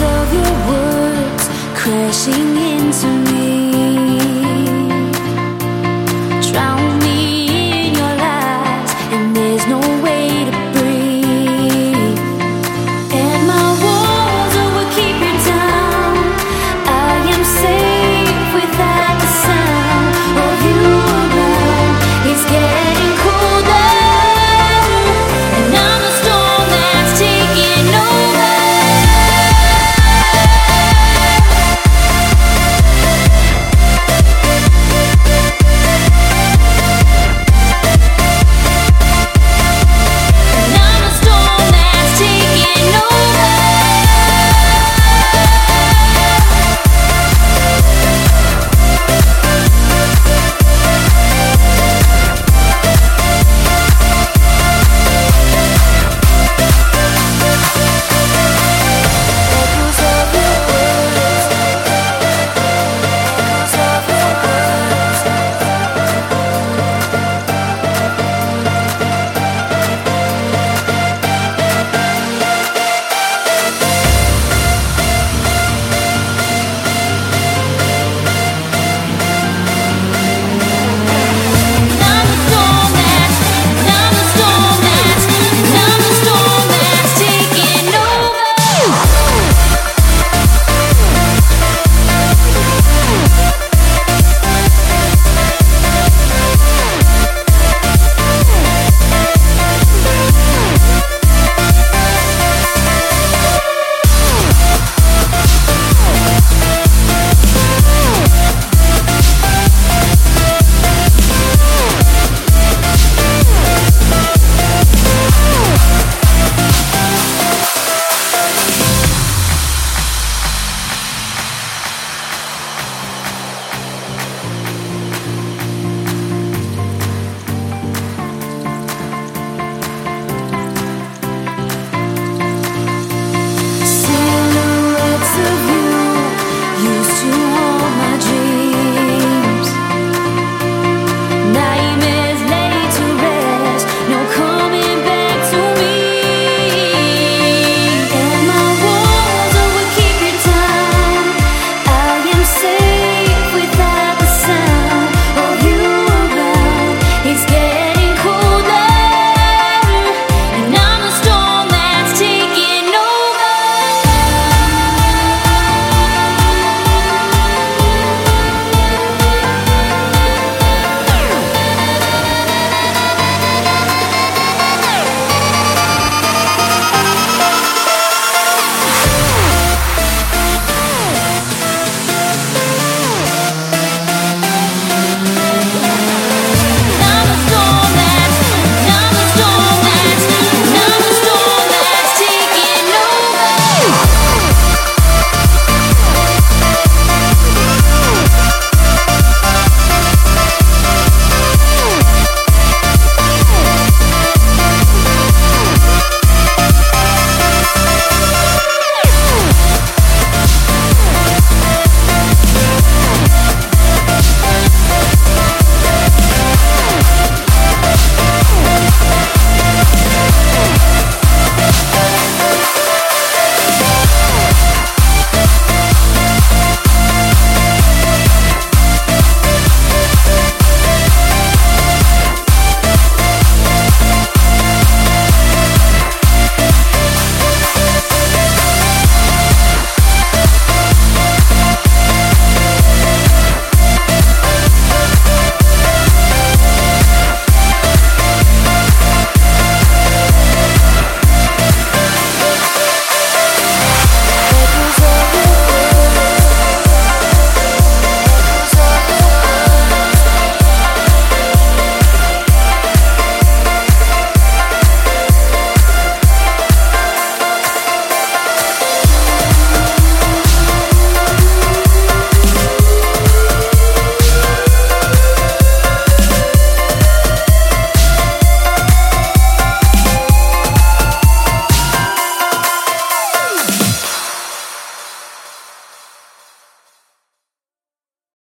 of your words crashing into me.